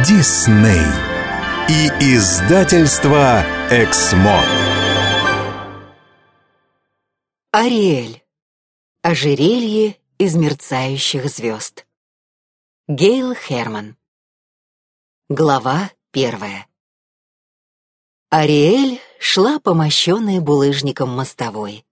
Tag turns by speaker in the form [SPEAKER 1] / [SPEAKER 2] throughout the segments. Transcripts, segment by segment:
[SPEAKER 1] Дисней и издательство Эксмо.
[SPEAKER 2] Ариэль. Ожерелье из мерцающих звезд. Гейл Херман. Глава первая. Ариэль шла по мощенной булыжником мостовой.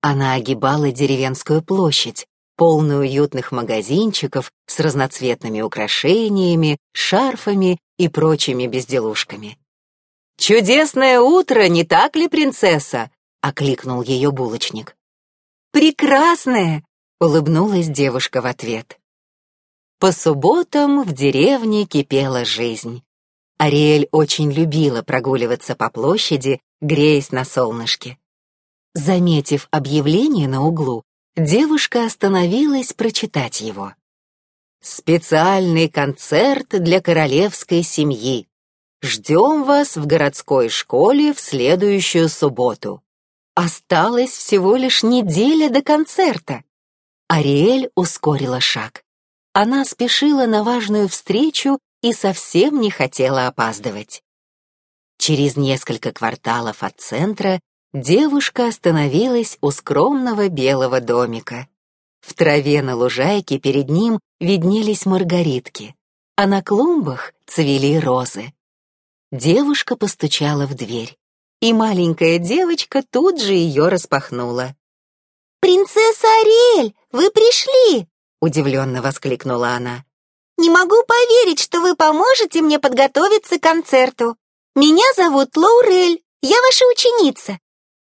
[SPEAKER 2] Она огибала деревенскую площадь, полную уютных магазинчиков с разноцветными украшениями, шарфами и прочими безделушками. «Чудесное утро, не так ли, принцесса?» — окликнул ее булочник. «Прекрасное!» — улыбнулась девушка в ответ. По субботам в деревне кипела жизнь. Ариэль очень любила прогуливаться по площади, греясь на солнышке. Заметив объявление на углу, девушка остановилась прочитать его. «Специальный концерт для королевской семьи. Ждем вас в городской школе в следующую субботу. Осталось всего лишь неделя до концерта». Ариэль ускорила шаг. Она спешила на важную встречу и совсем не хотела опаздывать. Через несколько кварталов от центра девушка остановилась у скромного белого домика. В траве на лужайке перед ним виднелись маргаритки, а на клумбах цвели розы. Девушка постучала в дверь, и маленькая девочка тут же ее распахнула.
[SPEAKER 3] «Принцесса Ариэль, вы пришли!» — удивленно воскликнула она. «Не могу поверить, что вы поможете мне подготовиться к концерту. Меня зовут Лаурель, я ваша ученица.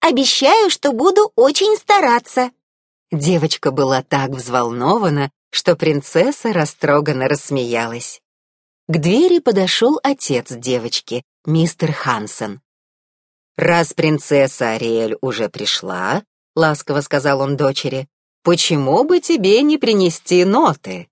[SPEAKER 3] Обещаю, что буду очень стараться».
[SPEAKER 2] Девочка была так взволнована, что принцесса растроганно рассмеялась. К двери подошел отец девочки, мистер Хансен. «Раз принцесса Ариэль уже пришла, — ласково сказал он дочери, — почему бы тебе не принести ноты?»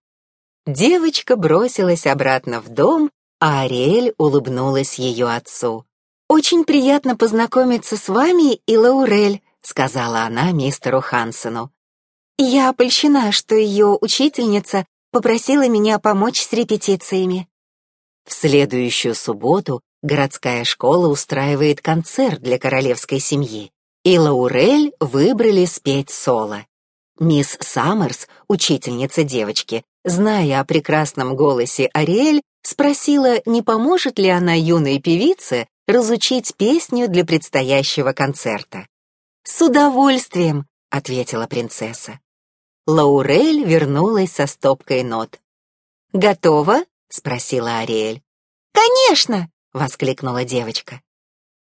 [SPEAKER 2] Девочка бросилась обратно в дом, а Ариэль улыбнулась ее отцу. «Очень приятно познакомиться с вами и Лаурель», — сказала она мистеру Хансену. «Я польщена, что ее учительница попросила меня помочь с репетициями». В следующую субботу городская школа устраивает концерт для королевской семьи, и Лаурель выбрали спеть соло. Мисс Саммерс, учительница девочки, зная о прекрасном голосе Ариэль, спросила, не поможет ли она юной певице разучить песню для предстоящего концерта. «С удовольствием», — ответила принцесса. Лаурель вернулась со стопкой нот. «Готова?» — спросила Ариэль.
[SPEAKER 3] «Конечно!»
[SPEAKER 2] — воскликнула девочка.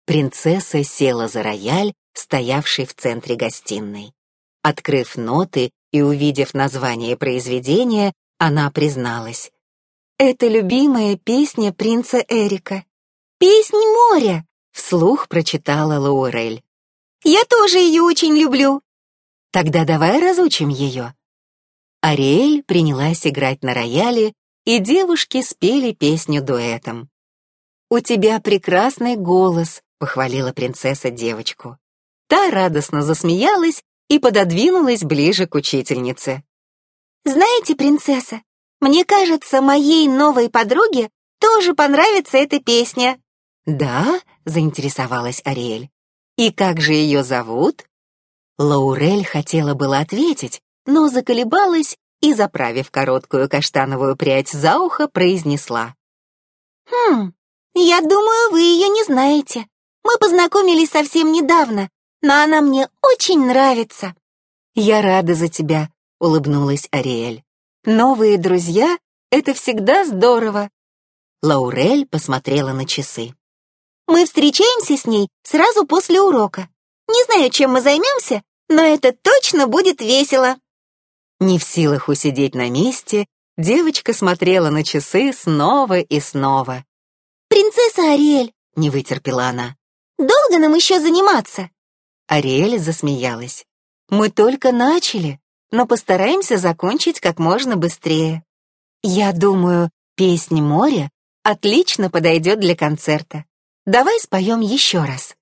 [SPEAKER 2] Принцесса села за рояль, стоявший в центре гостиной. Открыв ноты и увидев название произведения, она призналась. «Это любимая песня принца Эрика».
[SPEAKER 3] «Песнь моря», —
[SPEAKER 2] вслух прочитала Лаурель.
[SPEAKER 3] «Я тоже ее очень люблю».
[SPEAKER 2] «Тогда давай разучим ее». Ариэль принялась играть на рояле, и девушки спели песню дуэтом. «У тебя прекрасный голос», — похвалила принцесса девочку. Та радостно засмеялась и пододвинулась ближе к учительнице.
[SPEAKER 3] «Знаете, принцесса, мне кажется, моей новой подруге тоже понравится эта песня».
[SPEAKER 2] «Да?» — заинтересовалась Ариэль. «И как же ее зовут?» Лаурель хотела было ответить, но заколебалась и, заправив короткую каштановую прядь за ухо, произнесла.
[SPEAKER 3] «Хм, я думаю, вы ее не знаете. Мы познакомились совсем недавно, но она мне очень нравится».
[SPEAKER 2] «Я рада за тебя», — улыбнулась Ариэль. «Новые друзья — это всегда здорово». Лаурель посмотрела на часы.
[SPEAKER 3] Мы встречаемся с ней сразу после урока. Не знаю, чем мы займемся, но это точно будет весело».
[SPEAKER 2] Не в силах усидеть на месте, девочка смотрела на часы снова и снова.
[SPEAKER 3] «Принцесса Ариэль», —
[SPEAKER 2] не вытерпела она.
[SPEAKER 3] «Долго нам еще заниматься?»
[SPEAKER 2] Ариэль засмеялась. «Мы только начали, но постараемся закончить как можно быстрее. Я думаю, песнь моря отлично подойдет для концерта. Давай споем еще раз.